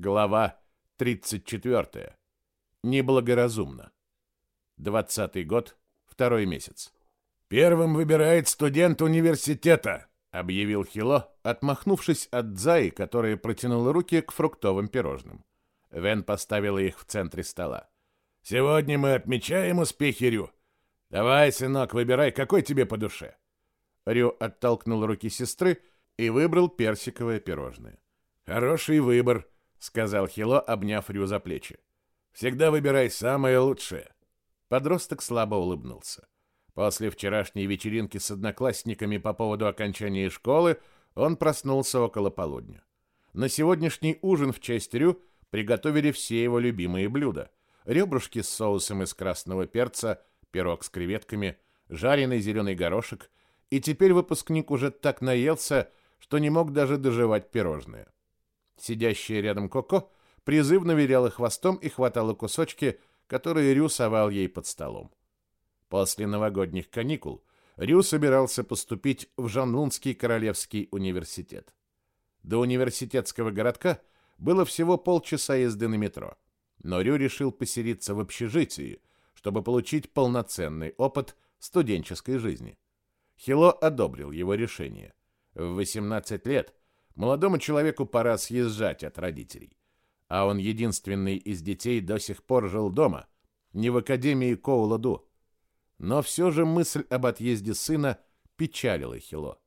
Глава 34. Неблагоразумно. Двадцатый год, второй месяц. «Первым выбирает студент университета», — объявил Хило, отмахнувшись от Дзаи, которая протянула руки к фруктовым пирожным. Вен поставила их в центре стола. «Сегодня мы отмечаем успехи Рю. Давай, сынок, выбирай, какой тебе по душе». Рю оттолкнул руки сестры и выбрал персиковое пирожное. «Хороший выбор», — сказал Хило, обняв Рю за плечи. «Всегда выбирай самое лучшее». Подросток слабо улыбнулся. После вчерашней вечеринки с одноклассниками по поводу окончания школы он проснулся около полудня. На сегодняшний ужин в честь Рю приготовили все его любимые блюда. Ребрышки с соусом из красного перца, пирог с креветками, жареный зеленый горошек, и теперь выпускник уже так наелся, что не мог даже доживать пирожные. Сидящая рядом Коко призывно виляла хвостом и хватала кусочки, которые Рю совал ей под столом. После новогодних каникул Рю собирался поступить в Жанлунский Королевский университет. До университетского городка было всего полчаса езды на метро, но Рю решил поселиться в общежитии, чтобы получить полноценный опыт студенческой жизни. Хило одобрил его решение. В 18 лет Молодому человеку пора съезжать от родителей. А он единственный из детей до сих пор жил дома, не в академии Коуладу. Но все же мысль об отъезде сына печалила Хило.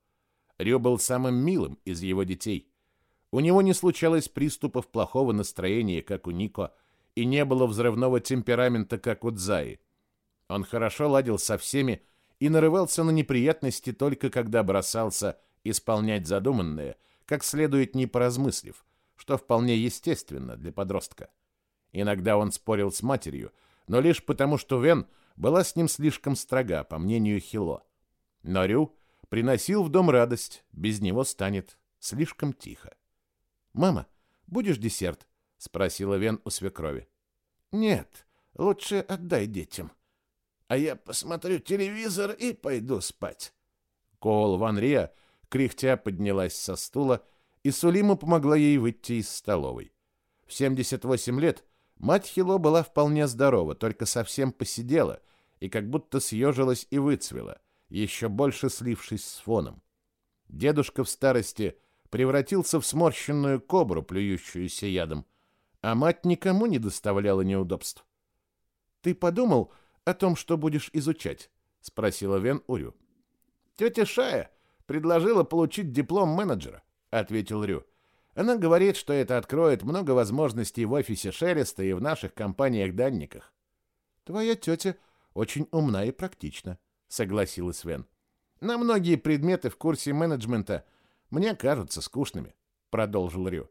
Рю был самым милым из его детей. У него не случалось приступов плохого настроения, как у Нико, и не было взрывного темперамента, как у Дзаи. Он хорошо ладил со всеми и нарывался на неприятности только когда бросался исполнять задуманное – как следует не поразмыслив, что вполне естественно для подростка. Иногда он спорил с матерью, но лишь потому, что Вен была с ним слишком строга, по мнению Хило. Но Рю приносил в дом радость, без него станет слишком тихо. «Мама, будешь десерт?» — спросила Вен у свекрови. «Нет, лучше отдай детям. А я посмотрю телевизор и пойду спать». Коул Ван Риа кряхтя поднялась со стула, и Сулима помогла ей выйти из столовой. В 78 лет мать Хило была вполне здорова, только совсем посидела и как будто съежилась и выцвела, еще больше слившись с фоном. Дедушка в старости превратился в сморщенную кобру, плюющуюся ядом, а мать никому не доставляла неудобств. «Ты подумал о том, что будешь изучать?» — спросила Вен Урю. «Тетя Шая предложила получить диплом менеджера», — ответил Рю. «Она говорит, что это откроет много возможностей в офисе Шелеста и в наших компаниях-данниках». «Твоя тетя очень умна и практична», — согласилась Вен. «На многие предметы в курсе менеджмента мне кажутся скучными», — продолжил Рю.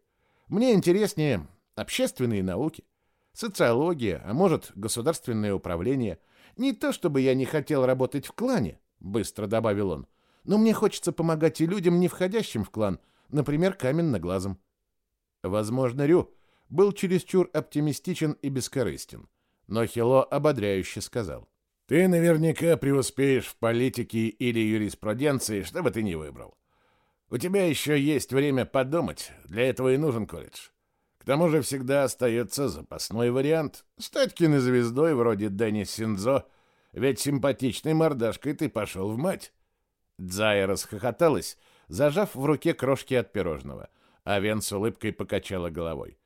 «Мне интереснее общественные науки, социология, а может, государственное управление. Не то чтобы я не хотел работать в клане», — быстро добавил он, — но мне хочется помогать и людям, не входящим в клан, например, каменноглазым. Возможно, Рю был чересчур оптимистичен и бескорыстен, но Хило ободряюще сказал. «Ты наверняка преуспеешь в политике или юриспруденции, что бы ты ни выбрал. У тебя еще есть время подумать, для этого и нужен колледж. К тому же всегда остается запасной вариант — стать кинозвездой вроде Дэнни Синдзо, ведь симпатичной мордашкой ты пошел в мать». Дзая расхохоталась, зажав в руке крошки от пирожного, а Вен с улыбкой покачала головой.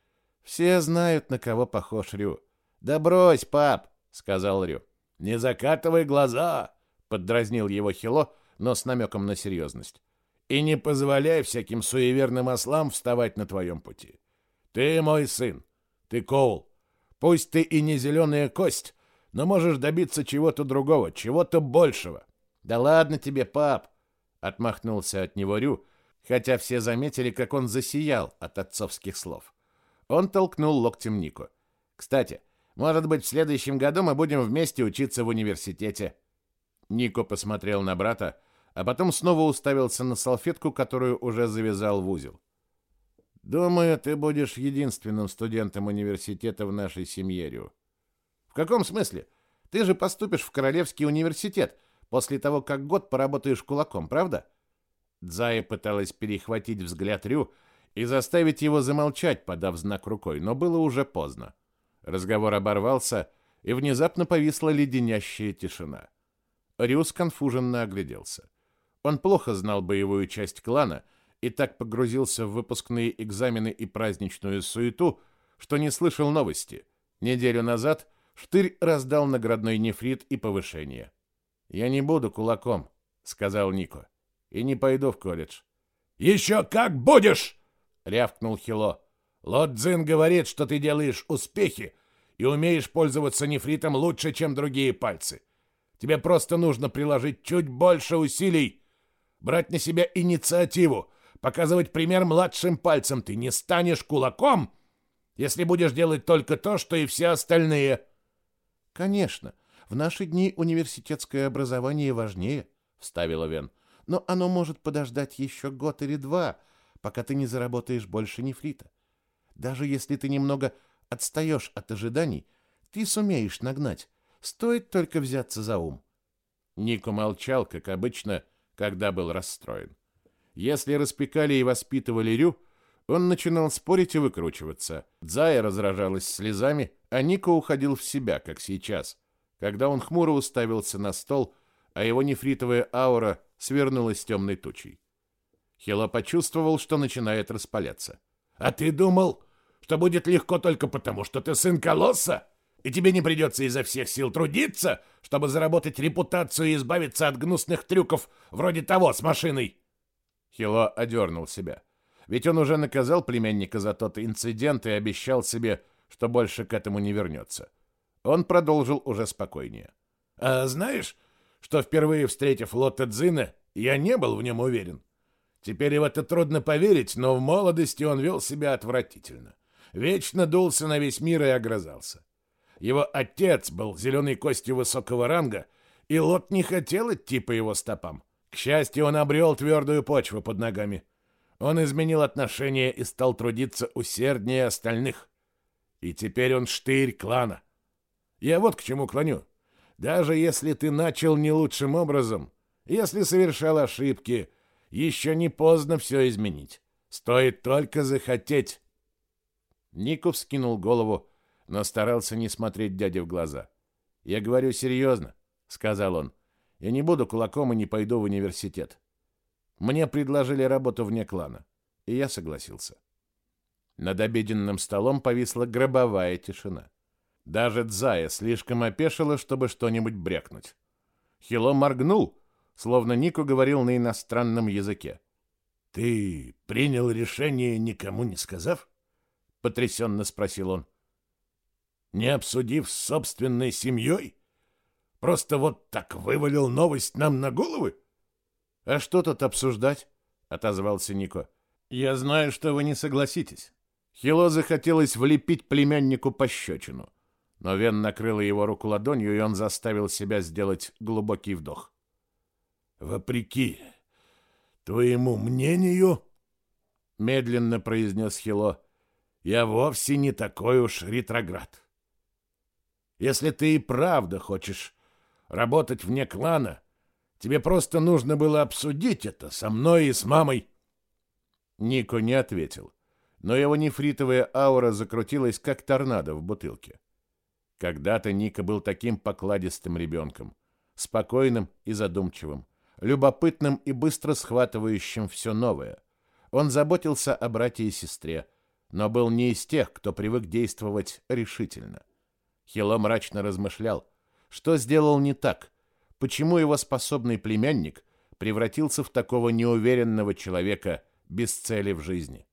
«Все знают, на кого похож Рю». «Да брось, пап!» — сказал Рю. «Не закатывай глаза!» — поддразнил его Хило, но с намеком на серьезность. «И не позволяй всяким суеверным ослам вставать на твоем пути. Ты мой сын, ты Коул. Пусть ты и не зеленая кость, но можешь добиться чего-то другого, чего-то большего. «Да ладно тебе, пап!» — отмахнулся от него Рю, хотя все заметили, как он засиял от отцовских слов. Он толкнул локтем Нику. «Кстати, может быть, в следующем году мы будем вместе учиться в университете». Нико посмотрел на брата, а потом снова уставился на салфетку, которую уже завязал в узел. «Думаю, ты будешь единственным студентом университета в нашей семье, Рю». «В каком смысле? Ты же поступишь в Королевский университет, после того, как год поработаешь кулаком, правда? Дзая пыталась перехватить взгляд Рю и заставить его замолчать, подав знак рукой, но было уже поздно. Разговор оборвался, и внезапно повисла леденящая тишина. Рюс конфуженно огляделся. Он плохо знал боевую часть клана и так погрузился в выпускные экзамены и праздничную суету, что не слышал новости. Неделю назад Штырь раздал наградной нефрит и повышение. «Я не буду кулаком», — сказал Нико, — «и не пойду в колледж». «Еще как будешь!» — рявкнул Хило. «Лодзин говорит, что ты делаешь успехи и умеешь пользоваться нефритом лучше, чем другие пальцы. Тебе просто нужно приложить чуть больше усилий, брать на себя инициативу, показывать пример младшим пальцем. Ты не станешь кулаком, если будешь делать только то, что и все остальные». «Конечно, в наши дни университетское образование важнее», — вставила Вен. «Но оно может подождать еще год или два, пока ты не заработаешь больше нефрита. Даже если ты немного отстаешь от ожиданий, ты сумеешь нагнать. Стоит только взяться за ум». Нико молчал, как обычно, когда был расстроен. Если распекали и воспитывали Рю, он начинал спорить и выкручиваться. Зая разражалась слезами, а Нико уходил в себя, как сейчас, когда он хмуро уставился на стол, а его нефритовая аура свернулась темной тучей. Хило почувствовал, что начинает распаляться. «А ты думал, что будет легко только потому, что ты сын колосса? И тебе не придется изо всех сил трудиться, чтобы заработать репутацию и избавиться от гнусных трюков вроде того с машиной?» Хило одернул себя. Ведь он уже наказал племянника за тот инцидент и обещал себе, что больше к этому не вернется. Он продолжил уже спокойнее. «А знаешь, что впервые встретив Лотта Дзина, я не был в нем уверен. Теперь в это трудно поверить, но в молодости он вел себя отвратительно. Вечно дулся на весь мир и огрызался. Его отец был зеленой костью высокого ранга, и Лот не хотел идти по его стопам. К счастью, он обрел твердую почву под ногами. Он изменил отношения и стал трудиться усерднее остальных. И теперь он штырь клана. Я вот к чему клоню. Даже если ты начал не лучшим образом, если совершал ошибки, еще не поздно все изменить. Стоит только захотеть. Ников скинул голову, но старался не смотреть дяде в глаза. «Я говорю серьезно», — сказал он. «Я не буду кулаком и не пойду в университет. Мне предложили работу вне клана, и я согласился». Над обеденным столом повисла гробовая тишина. Даже Дзая слишком опешила, чтобы что-нибудь брякнуть. Хило моргнул, словно Нико говорил на иностранном языке. «Ты принял решение, никому не сказав?» — потрясенно спросил он. «Не обсудив с собственной семьей? Просто вот так вывалил новость нам на головы?» «А что тут обсуждать?» — отозвался Нико. «Я знаю, что вы не согласитесь». Хило захотелось влепить племяннику пощечину, но Вен накрыла его руку ладонью, и он заставил себя сделать глубокий вдох. «Вопреки твоему мнению, — медленно произнес Хило, — я вовсе не такой уж ретроград. Если ты и правда хочешь работать вне клана, тебе просто нужно было обсудить это со мной и с мамой. Нико не ответил, но его нефритовая аура закрутилась, как торнадо в бутылке. Когда-то Ника был таким покладистым ребенком, спокойным и задумчивым, любопытным и быстро схватывающим все новое. Он заботился о брате и сестре, но был не из тех, кто привык действовать решительно. Хило мрачно размышлял, что сделал не так, почему его способный племянник превратился в такого неуверенного человека без цели в жизни.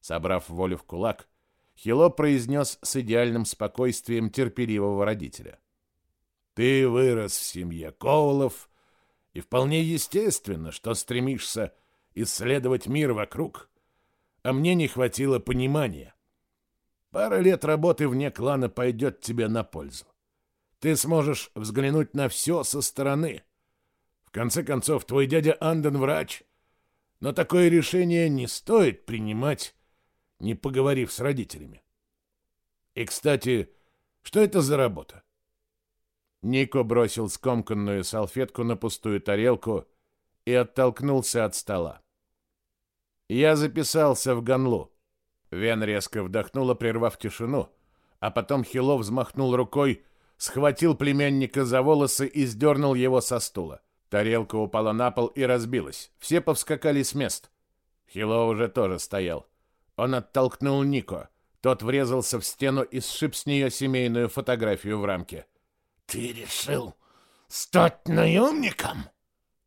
Собрав волю в кулак, Хило произнес с идеальным спокойствием терпеливого родителя. «Ты вырос в семье Коулов и вполне естественно, что стремишься исследовать мир вокруг. А мне не хватило понимания. Пара лет работы вне клана пойдет тебе на пользу. Ты сможешь взглянуть на все со стороны. В конце концов, твой дядя Анден врач, но такое решение не стоит принимать, не поговорив с родителями. И, кстати, что это за работа? Нико бросил скомканную салфетку на пустую тарелку и оттолкнулся от стола. Я записался в Ганлу. Вен резко вдохнула, прервав тишину, а потом Хило взмахнул рукой, схватил племянника за волосы и сдернул его со стула. Тарелка упала на пол и разбилась. Все повскакали с мест. Хило уже тоже стоял. Он оттолкнул Нико. Тот врезался в стену и сшиб с нее семейную фотографию в рамке. «Ты решил стать наемником?»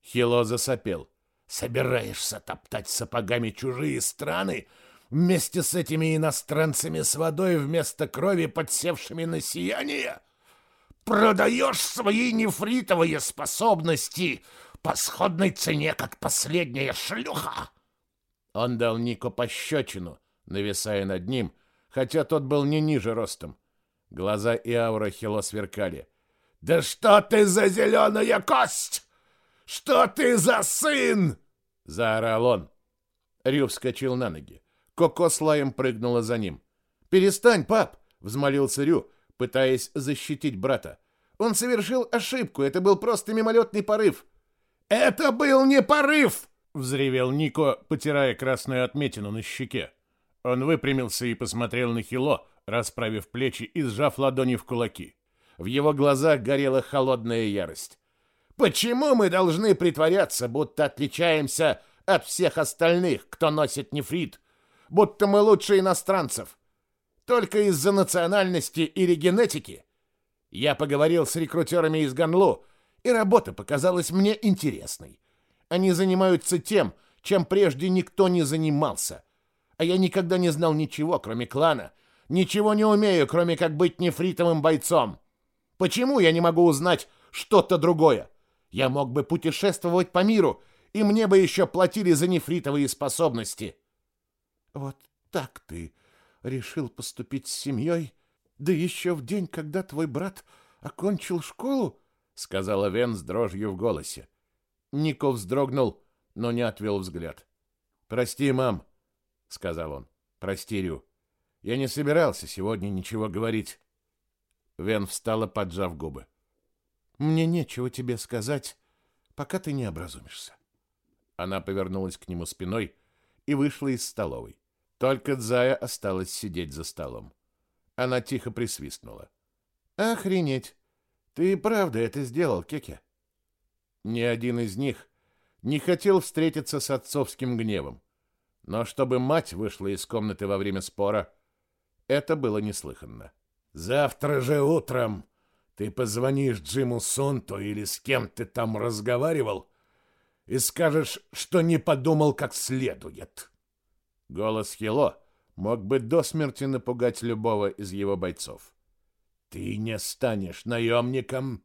Хило засопел. «Собираешься топтать сапогами чужие страны вместе с этими иностранцами с водой вместо крови, подсевшими на сияние? Продаешь свои нефритовые способности по сходной цене, как последняя шлюха?» Он дал Нико пощечину, нависая над ним, хотя тот был не ниже ростом. Глаза и аура Хило сверкали. «Да что ты за зеленая кость? Что ты за сын?» — заорал он. Рю вскочил на ноги. Коко с лаем прыгнула за ним. «Перестань, пап!» — взмолился Рю, пытаясь защитить брата. «Он совершил ошибку, это был просто мимолетный порыв». «Это был не порыв!» — взревел Нико, потирая красную отметину на щеке. Он выпрямился и посмотрел на Хило, расправив плечи и сжав ладони в кулаки. В его глазах горела холодная ярость. «Почему мы должны притворяться, будто отличаемся от всех остальных, кто носит нефрит? Будто мы лучше иностранцев? Только из-за национальности или генетики?» Я поговорил с рекрутерами из Ганлу, и работа показалась мне интересной. Они занимаются тем, чем прежде никто не занимался. А я никогда не знал ничего, кроме клана. Ничего не умею, кроме как быть нефритовым бойцом. Почему я не могу узнать что-то другое? Я мог бы путешествовать по миру, и мне бы еще платили за нефритовые способности. Вот так ты решил поступить с семьей, да еще в день, когда твой брат окончил школу, сказала Вен с дрожью в голосе. Нико вздрогнул, но не отвел взгляд. Прости, мам, сказал он. Прости, Рю. Я не собирался сегодня ничего говорить. Вен встала, поджав губы. Мне нечего тебе сказать, пока ты не образумишься. Она повернулась к нему спиной и вышла из столовой. Только Дзая осталась сидеть за столом. Она тихо присвистнула. Охренеть. Ты правда это сделал, Кеке? Ни один из них не хотел встретиться с отцовским гневом. Но чтобы мать вышла из комнаты во время спора, это было неслыханно. Завтра же утром ты позвонишь Джиму Сонту или с кем ты там разговаривал и скажешь, что не подумал как следует. Голос Хило мог бы до смерти напугать любого из его бойцов. Ты не станешь наемником,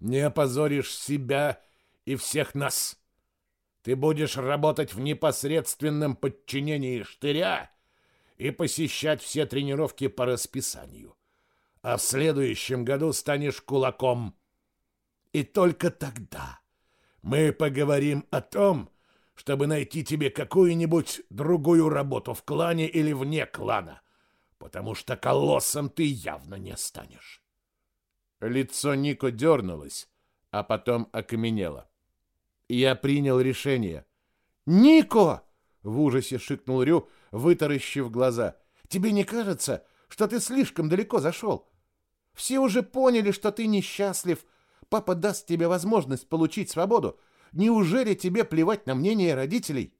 не опозоришь себя и всех нас. Ты будешь работать в непосредственном подчинении штыря и посещать все тренировки по расписанию а в следующем году станешь кулаком. И только тогда мы поговорим о том, чтобы найти тебе какую-нибудь другую работу в клане или вне клана, потому что колоссом ты явно не станешь. Лицо Нико дернулось, а потом окаменело. Я принял решение. «Нико!» — в ужасе шикнул Рю, вытаращив глаза. «Тебе не кажется, что ты слишком далеко зашел? Все уже поняли, что ты несчастлив. Папа даст тебе возможность получить свободу. Неужели тебе плевать на мнение родителей?»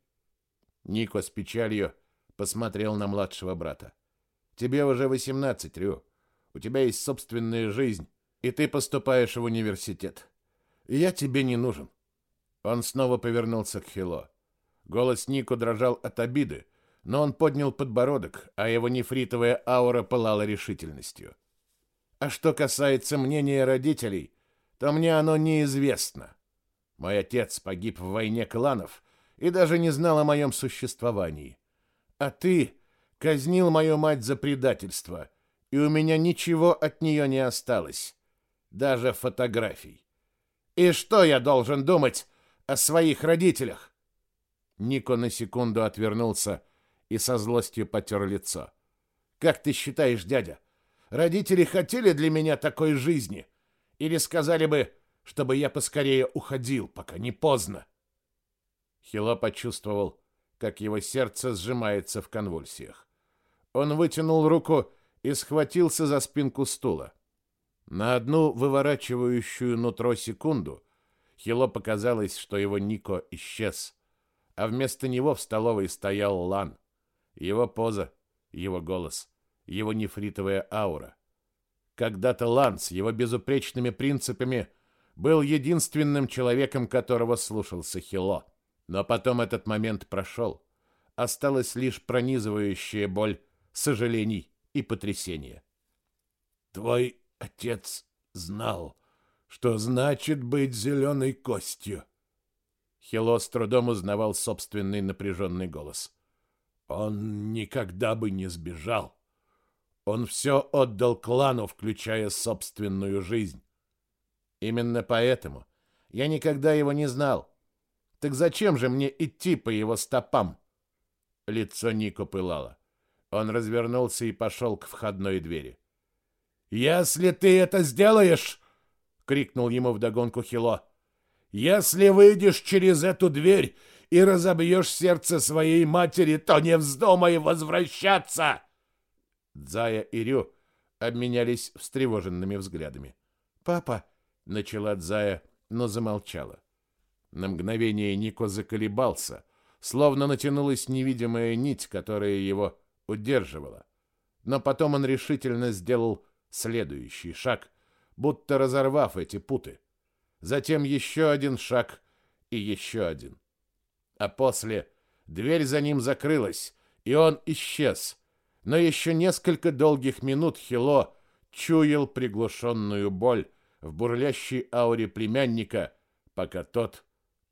Нико с печалью посмотрел на младшего брата. «Тебе уже восемнадцать, Рю. У тебя есть собственная жизнь, и ты поступаешь в университет. Я тебе не нужен». Он снова повернулся к Хило. Голос Нико дрожал от обиды, но он поднял подбородок, а его нефритовая аура пылала решительностью. А что касается мнения родителей, то мне оно неизвестно. Мой отец погиб в войне кланов и даже не знал о моем существовании. А ты казнил мою мать за предательство, и у меня ничего от нее не осталось, даже фотографий. И что я должен думать о своих родителях? Нико на секунду отвернулся и со злостью потер лицо. Как ты считаешь, дядя, Родители хотели для меня такой жизни или сказали бы, чтобы я поскорее уходил, пока не поздно. Хило почувствовал, как его сердце сжимается в конвульсиях. Он вытянул руку и схватился за спинку стула. На одну выворачивающую нутро секунду Хило показалось, что его Нико исчез, а вместо него в столовой стоял Лан. Его поза, его голос, его нефритовая аура. Когда-то Лан с его безупречными принципами был единственным человеком, которого слушался Хило. Но потом этот момент прошел. Осталась лишь пронизывающая боль сожалений и потрясения. «Твой отец знал», что значит быть зеленой костью. Хило с трудом узнавал собственный напряженный голос. Он никогда бы не сбежал. Он все отдал клану, включая собственную жизнь. Именно поэтому я никогда его не знал. Так зачем же мне идти по его стопам? Лицо Нико пылало. Он развернулся и пошел к входной двери. «Если ты это сделаешь, крикнул ему вдогонку Хило. Если выйдешь через эту дверь и разобьешь сердце своей матери, то не вздумай возвращаться. Дзая и Рю обменялись встревоженными взглядами. Папа, начала Дзая, но замолчала. На мгновение Нико заколебался, словно натянулась невидимая нить, которая его удерживала. Но потом он решительно сделал следующий шаг, будто разорвав эти путы. Затем еще один шаг и еще один. А после дверь за ним закрылась, и он исчез. Но еще несколько долгих минут Хило чуял приглушенную боль в бурлящей ауре племянника, пока тот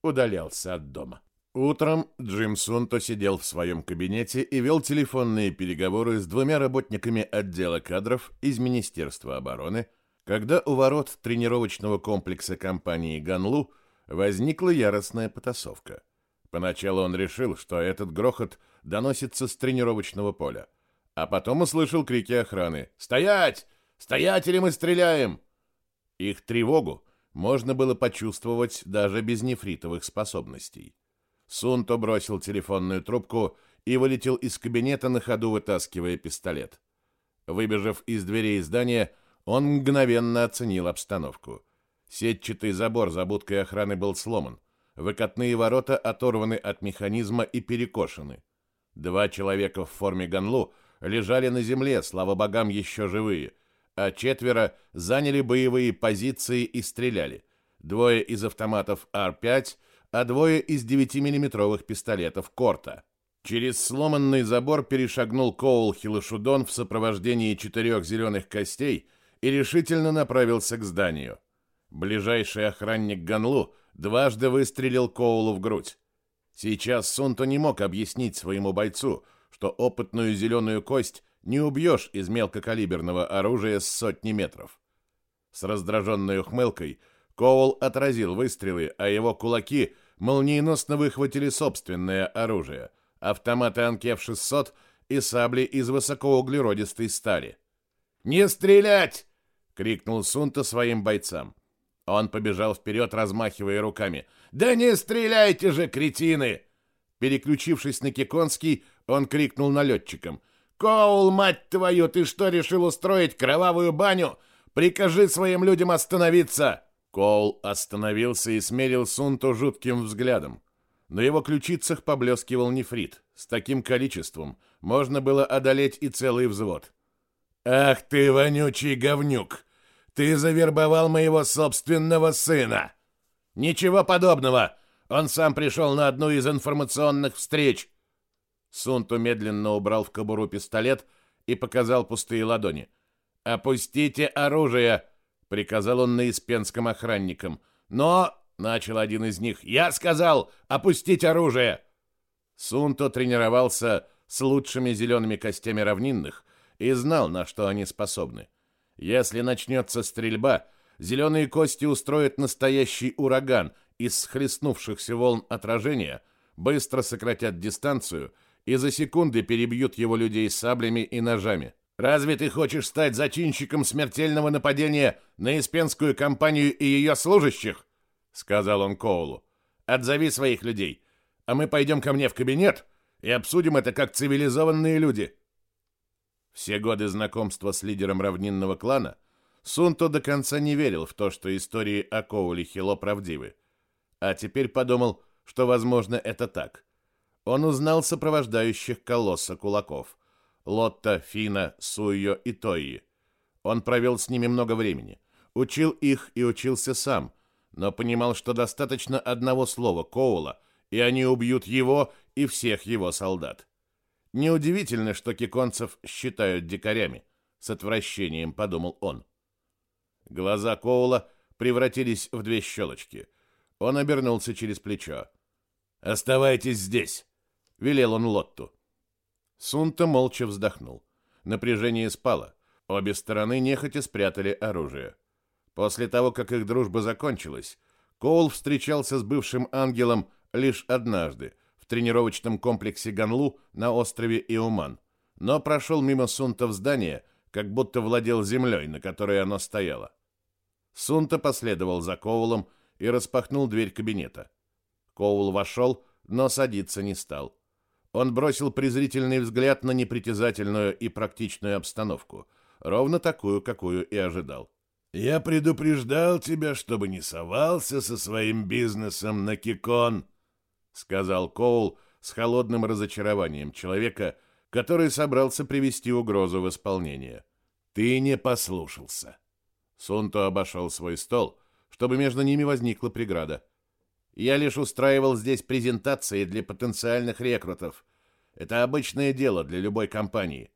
удалялся от дома. Утром Джим Сунто сидел в своем кабинете и вел телефонные переговоры с двумя работниками отдела кадров из Министерства обороны, когда у ворот тренировочного комплекса компании «Ганлу» возникла яростная потасовка. Поначалу он решил, что этот грохот доносится с тренировочного поля, а потом услышал крики охраны «Стоять! Стоять или мы стреляем!» Их тревогу можно было почувствовать даже без нефритовых способностей. Сунто бросил телефонную трубку и вылетел из кабинета на ходу, вытаскивая пистолет. Выбежав из дверей здания, он мгновенно оценил обстановку. Сетчатый забор за будкой охраны был сломан. Выкатные ворота оторваны от механизма и перекошены. Два человека в форме ганлу лежали на земле, слава богам, еще живые, а четверо заняли боевые позиции и стреляли. Двое из автоматов Р-5, а двое из 9-миллиметровых пистолетов Корта. Через сломанный забор перешагнул Коул Хилошудон в сопровождении четырех зеленых костей – и решительно направился к зданию. Ближайший охранник Ганлу дважды выстрелил Коулу в грудь. Сейчас Сунто не мог объяснить своему бойцу, что опытную зеленую кость не убьешь из мелкокалиберного оружия с сотни метров. С раздраженной ухмылкой Коул отразил выстрелы, а его кулаки молниеносно выхватили собственное оружие — автоматы Анкев-600 и сабли из высокоуглеродистой стали. «Не стрелять!» крикнул Сунта своим бойцам. Он побежал вперед, размахивая руками. «Да не стреляйте же, кретины!» Переключившись на Киконский, он крикнул налетчикам. «Коул, мать твою, ты что, решил устроить кровавую баню? Прикажи своим людям остановиться!» Коул остановился и смерил Сунту жутким взглядом. На его ключицах поблескивал нефрит. С таким количеством можно было одолеть и целый взвод. «Ах ты, вонючий говнюк! Ты завербовал моего собственного сына. Ничего подобного. Он сам пришел на одну из информационных встреч. Сунту медленно убрал в кобуру пистолет и показал пустые ладони. «Опустите оружие!» — приказал он на испенском охранникам. «Но...» — начал один из них. «Я сказал, опустить оружие!» Сунто тренировался с лучшими зелеными костями равнинных и знал, на что они способны. Если начнется стрельба, зеленые кости устроят настоящий ураган из схлестнувшихся волн отражения, быстро сократят дистанцию и за секунды перебьют его людей саблями и ножами. «Разве ты хочешь стать зачинщиком смертельного нападения на Испенскую компанию и ее служащих?» — сказал он Коулу. «Отзови своих людей, а мы пойдем ко мне в кабинет и обсудим это как цивилизованные люди. Все годы знакомства с лидером равнинного клана Сунто до конца не верил в то, что истории о Коуле Хило правдивы. А теперь подумал, что, возможно, это так. Он узнал сопровождающих колосса кулаков – Лотта, Фина, Суйо и Тойи. Он провел с ними много времени, учил их и учился сам, но понимал, что достаточно одного слова Коула, и они убьют его и всех его солдат. Неудивительно, что киконцев считают дикарями, с отвращением подумал он. Глаза Коула превратились в две щелочки. Он обернулся через плечо. «Оставайтесь здесь», — велел он Лотту. Сунта молча вздохнул. Напряжение спало. Обе стороны нехотя спрятали оружие. После того, как их дружба закончилась, Коул встречался с бывшим ангелом лишь однажды в тренировочном комплексе Ганлу на острове Иуман, но прошел мимо Сунта в здание, как будто владел землей, на которой оно стояло. Сунта последовал за Коулом и распахнул дверь кабинета. Коул вошел, но садиться не стал. Он бросил презрительный взгляд на непритязательную и практичную обстановку, ровно такую, какую и ожидал. «Я предупреждал тебя, чтобы не совался со своим бизнесом на Кикон», — сказал Коул с холодным разочарованием человека, который собрался привести угрозу в исполнение. «Ты не послушался». Сунто обошел свой стол, чтобы между ними возникла преграда. «Я лишь устраивал здесь презентации для потенциальных рекрутов. Это обычное дело для любой компании».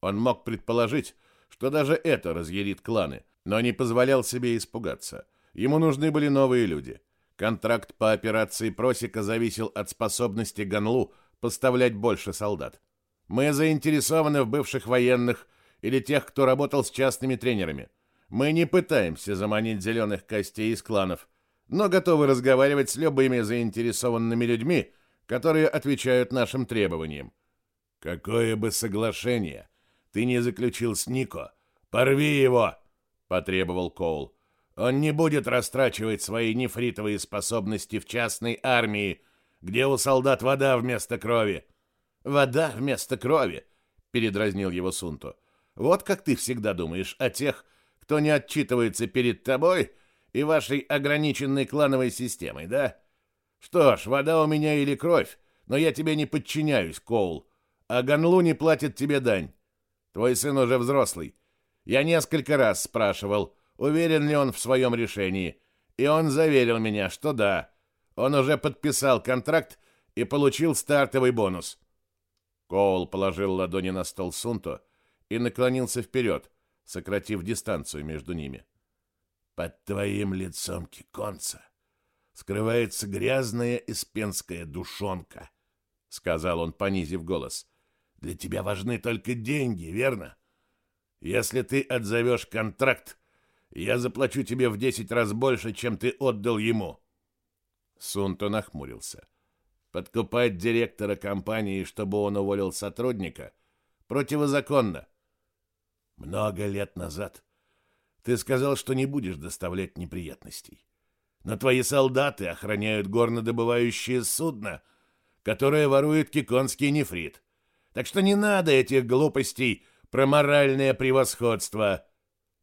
Он мог предположить, что даже это разъярит кланы — но не позволял себе испугаться. Ему нужны были новые люди. Контракт по операции Просека зависел от способности Ганлу поставлять больше солдат. Мы заинтересованы в бывших военных или тех, кто работал с частными тренерами. Мы не пытаемся заманить зеленых костей из кланов, но готовы разговаривать с любыми заинтересованными людьми, которые отвечают нашим требованиям. Какое бы соглашение ты не заключил с Нико, порви его! — потребовал Коул. «Он не будет растрачивать свои нефритовые способности в частной армии, где у солдат вода вместо крови». «Вода вместо крови», — передразнил его Сунто. «Вот как ты всегда думаешь о тех, кто не отчитывается перед тобой и вашей ограниченной клановой системой, да? Что ж, вода у меня или кровь, но я тебе не подчиняюсь, Коул, а Ганлу не платит тебе дань. Твой сын уже взрослый, я несколько раз спрашивал, уверен ли он в своем решении, и он заверил меня, что да. Он уже подписал контракт и получил стартовый бонус. Коул положил ладони на стол Сунто и наклонился вперед, сократив дистанцию между ними. «Под твоим лицом, Киконца, скрывается грязная испенская душонка», — сказал он, понизив голос. «Для тебя важны только деньги, верно? Если ты отзовешь контракт, я заплачу тебе в десять раз больше, чем ты отдал ему. Сунто нахмурился. Подкупать директора компании, чтобы он уволил сотрудника, противозаконно. Много лет назад ты сказал, что не будешь доставлять неприятностей. Но твои солдаты охраняют горнодобывающее судно, которое ворует киконский нефрит. Так что не надо этих глупостей про моральное превосходство.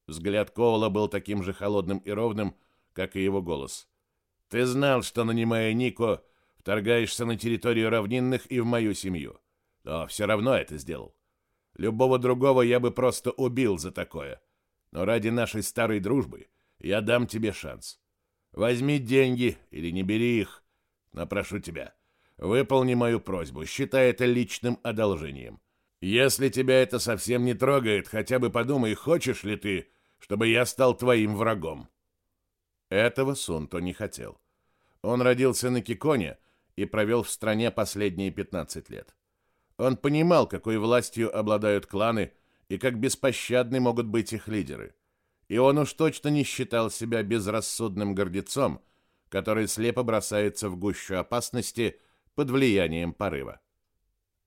Взгляд Коула был таким же холодным и ровным, как и его голос. Ты знал, что, нанимая Нико, вторгаешься на территорию равнинных и в мою семью. Но все равно это сделал. Любого другого я бы просто убил за такое. Но ради нашей старой дружбы я дам тебе шанс. Возьми деньги или не бери их, но прошу тебя, выполни мою просьбу, считай это личным одолжением. Если тебя это совсем не трогает, хотя бы подумай, хочешь ли ты, чтобы я стал твоим врагом. Этого Сунто не хотел. Он родился на Киконе и провел в стране последние 15 лет. Он понимал, какой властью обладают кланы и как беспощадны могут быть их лидеры. И он уж точно не считал себя безрассудным гордецом, который слепо бросается в гущу опасности под влиянием порыва.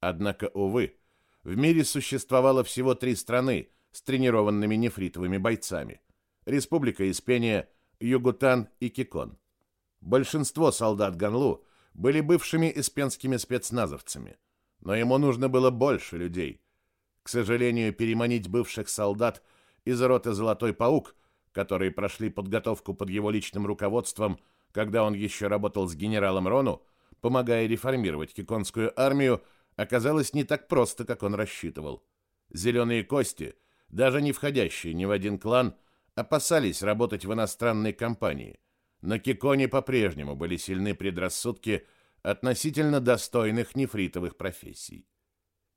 Однако, увы, в мире существовало всего три страны с тренированными нефритовыми бойцами. Республика Испения, Югутан и Кикон. Большинство солдат Ганлу были бывшими испенскими спецназовцами. но ему нужно было больше людей. К сожалению, переманить бывших солдат из роты «Золотой паук», которые прошли подготовку под его личным руководством, когда он еще работал с генералом Рону, помогая реформировать киконскую армию, оказалось не так просто, как он рассчитывал. Зеленые кости, даже не входящие ни в один клан, опасались работать в иностранной компании. На Киконе по-прежнему были сильны предрассудки относительно достойных нефритовых профессий.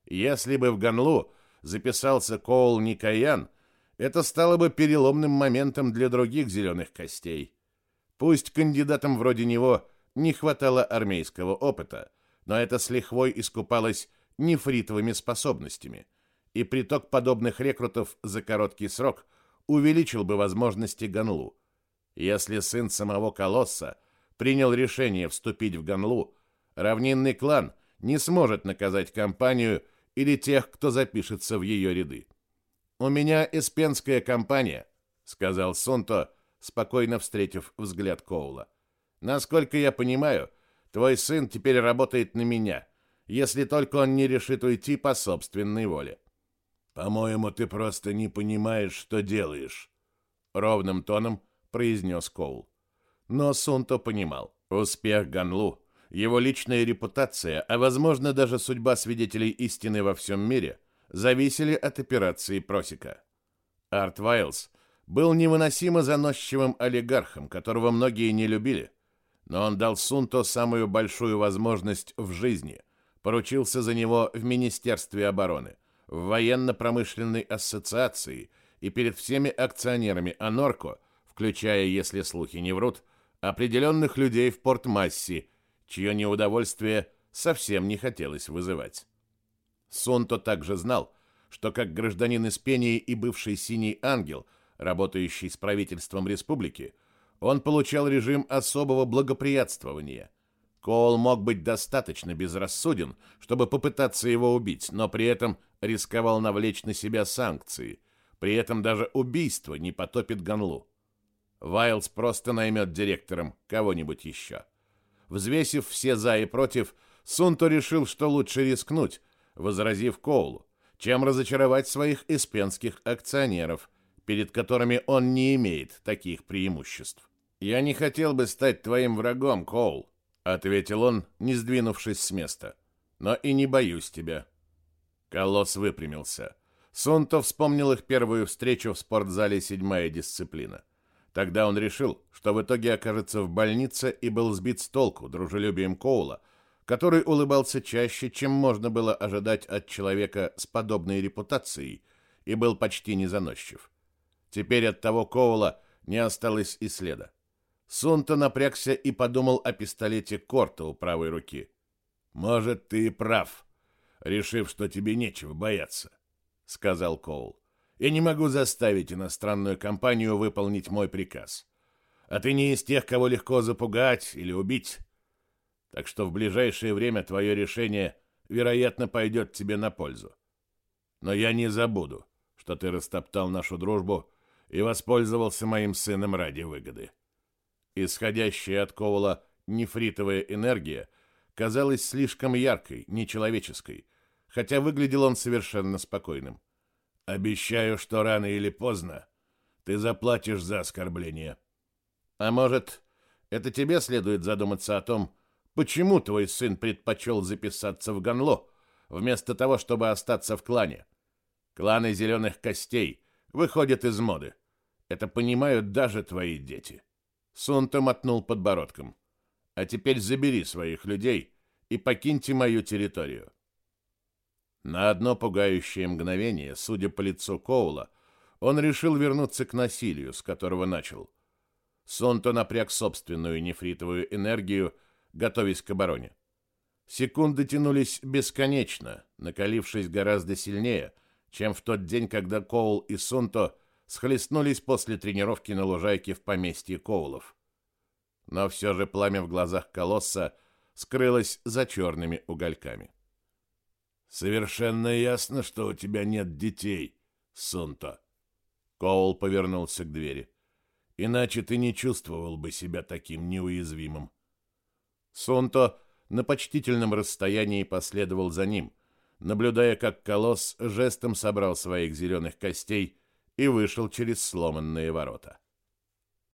Если бы в Ганлу записался Коул Никаян, это стало бы переломным моментом для других зеленых костей. Пусть кандидатам вроде него не хватало армейского опыта, но это с лихвой искупалось нефритовыми способностями, и приток подобных рекрутов за короткий срок увеличил бы возможности Ганлу. Если сын самого Колосса принял решение вступить в Ганлу, равнинный клан не сможет наказать компанию или тех, кто запишется в ее ряды. «У меня эспенская компания», — сказал Сунто, спокойно встретив взгляд Коула. «Насколько я понимаю, твой сын теперь работает на меня, если только он не решит уйти по собственной воле». «По-моему, ты просто не понимаешь, что делаешь», — ровным тоном произнес Коул. Но Сунто понимал. Успех Ганлу, его личная репутация, а возможно даже судьба свидетелей истины во всем мире зависели от операции Просека. Арт Вайлз был невыносимо заносчивым олигархом, которого многие не любили, но он дал Сунто самую большую возможность в жизни, поручился за него в Министерстве обороны, в военно-промышленной ассоциации и перед всеми акционерами Анорко, включая, если слухи не врут, определенных людей в Порт-Масси, чье неудовольствие совсем не хотелось вызывать. Сунто также знал, что как гражданин Испении и бывший «Синий ангел», работающий с правительством республики, он получал режим особого благоприятствования. Коул мог быть достаточно безрассуден, чтобы попытаться его убить, но при этом рисковал навлечь на себя санкции. При этом даже убийство не потопит Ганлу. Вайлз просто наймет директором кого-нибудь еще. Взвесив все «за» и «против», Сунто решил, что лучше рискнуть, возразив Коулу, чем разочаровать своих испенских акционеров, перед которыми он не имеет таких преимуществ. «Я не хотел бы стать твоим врагом, Коул», — ответил он, не сдвинувшись с места. «Но и не боюсь тебя». Колосс выпрямился. Сунто вспомнил их первую встречу в спортзале «Седьмая дисциплина». Тогда он решил, что в итоге окажется в больнице и был сбит с толку дружелюбием Коула, который улыбался чаще, чем можно было ожидать от человека с подобной репутацией, и был почти незаносчив. Теперь от того Коула не осталось и следа. Сунта напрягся и подумал о пистолете Корта у правой руки. «Может, ты и прав, решив, что тебе нечего бояться», — сказал Коул. «Я не могу заставить иностранную компанию выполнить мой приказ. А ты не из тех, кого легко запугать или убить так что в ближайшее время твое решение, вероятно, пойдет тебе на пользу. Но я не забуду, что ты растоптал нашу дружбу и воспользовался моим сыном ради выгоды. Исходящая от Коула нефритовая энергия казалась слишком яркой, нечеловеческой, хотя выглядел он совершенно спокойным. Обещаю, что рано или поздно ты заплатишь за оскорбление. А может, это тебе следует задуматься о том, Почему твой сын предпочел записаться в Ганло, вместо того, чтобы остаться в клане? Кланы зеленых костей выходят из моды. Это понимают даже твои дети. Сунта мотнул подбородком. А теперь забери своих людей и покиньте мою территорию. На одно пугающее мгновение, судя по лицу Коула, он решил вернуться к насилию, с которого начал. Сунто напряг собственную нефритовую энергию готовясь к обороне. Секунды тянулись бесконечно, накалившись гораздо сильнее, чем в тот день, когда Коул и Сунто схлестнулись после тренировки на лужайке в поместье Коулов. Но все же пламя в глазах колосса скрылось за черными угольками. «Совершенно ясно, что у тебя нет детей, Сунто». Коул повернулся к двери. «Иначе ты не чувствовал бы себя таким неуязвимым». Сонто на почтительном расстоянии последовал за ним, наблюдая, как колосс жестом собрал своих зеленых костей и вышел через сломанные ворота.